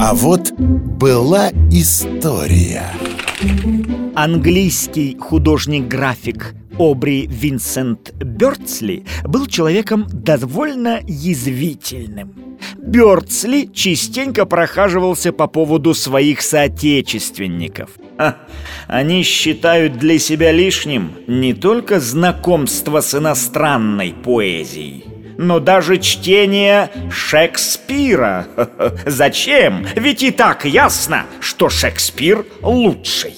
А вот была история Английский художник-график Обри Винсент Бёрдсли был человеком довольно язвительным. Бёрдсли частенько прохаживался по поводу своих соотечественников. Они считают для себя лишним не только знакомство с иностранной поэзией, но даже чтение Шекспира. Зачем? Ведь и так ясно, что Шекспир лучший.